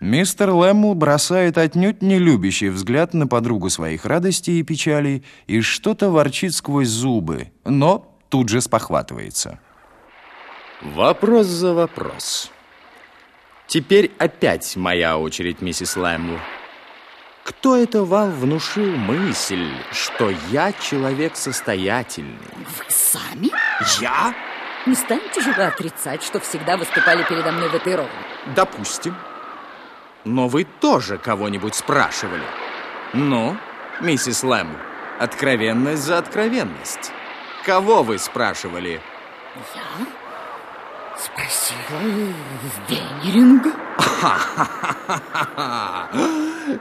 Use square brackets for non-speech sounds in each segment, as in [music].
Мистер Лэммл бросает отнюдь не любящий взгляд на подругу своих радостей и печалей и что-то ворчит сквозь зубы, но тут же спохватывается. Вопрос за вопрос. Теперь опять моя очередь, миссис Лэммл. Кто это вам внушил мысль, что я человек состоятельный? Вы сами? Я? Не станете же вы отрицать, что всегда выступали передо мной в этой роли? Допустим. Но вы тоже кого-нибудь спрашивали. Ну, миссис Лэм, откровенность за откровенность. Кого вы спрашивали? Я спросила Венеринга. [laughs]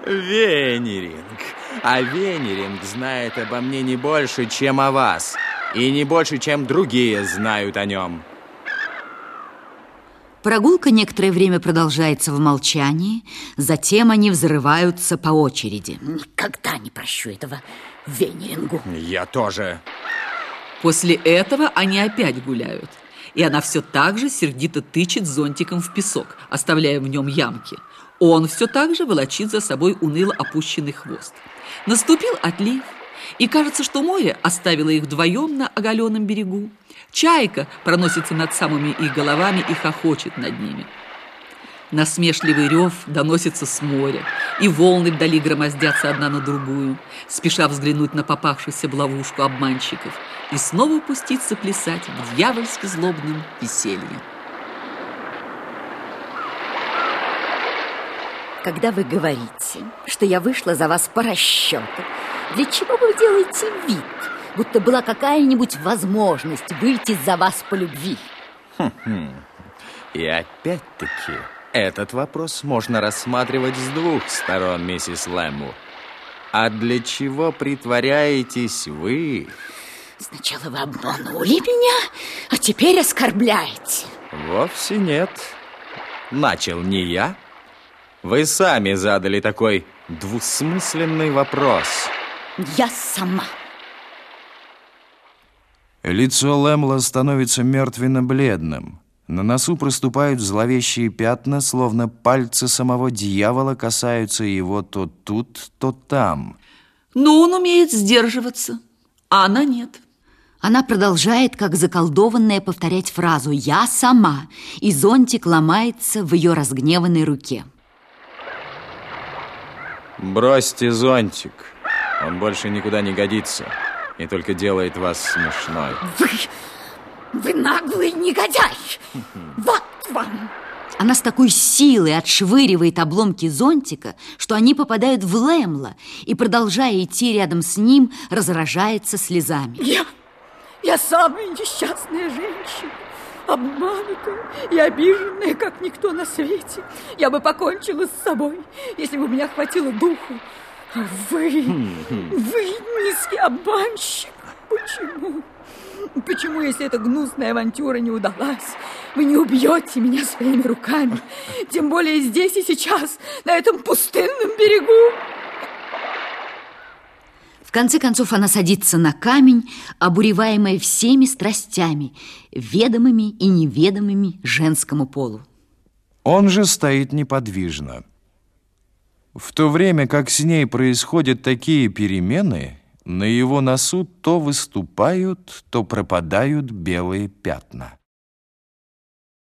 Венеринг. А Венеринг знает обо мне не больше, чем о вас. И не больше, чем другие знают о нем. Прогулка некоторое время продолжается в молчании, затем они взрываются по очереди. Никогда не прощу этого Венерингу. Я тоже. После этого они опять гуляют. И она все так же сердито тычет зонтиком в песок, оставляя в нем ямки. Он все так же волочит за собой уныло опущенный хвост. Наступил отлив, и кажется, что море оставило их вдвоем на оголенном берегу. Чайка проносится над самыми их головами и хохочет над ними. Насмешливый рев доносится с моря, и волны вдали громоздятся одна на другую, спеша взглянуть на попавшуюся в ловушку обманщиков и снова пуститься плясать в дьявольски злобном веселье. Когда вы говорите, что я вышла за вас по расчету, для чего вы делаете вид, будто была какая-нибудь возможность выйти за вас по любви? И опять-таки, этот вопрос можно рассматривать с двух сторон, миссис Лэму. А для чего притворяетесь вы? Сначала вы обманули меня, а теперь оскорбляете. Вовсе нет. Начал не я. Вы сами задали такой двусмысленный вопрос. Я сама. Лицо Лэмла становится мертвенно-бледным. На носу проступают зловещие пятна, словно пальцы самого дьявола касаются его то тут, то там. Но он умеет сдерживаться, а она нет. Она продолжает, как заколдованная, повторять фразу «Я сама», и зонтик ломается в ее разгневанной руке. Бросьте зонтик. Он больше никуда не годится и только делает вас смешной. Вы, вы наглый негодяй! Вот вам! Она с такой силой отшвыривает обломки зонтика, что они попадают в Лэмла и, продолжая идти рядом с ним, разражается слезами. Я, я самая несчастная женщина обманутая и обиженная, как никто на свете. Я бы покончила с собой, если бы у меня хватило духу. Вы, вы низкий обманщик. Почему? Почему, если эта гнусная авантюра не удалась, вы не убьете меня своими руками? Тем более здесь и сейчас, на этом пустынном берегу конце концов она садится на камень, обуреваемая всеми страстями, ведомыми и неведомыми женскому полу. Он же стоит неподвижно. В то время как с ней происходят такие перемены, на его носу то выступают, то пропадают белые пятна.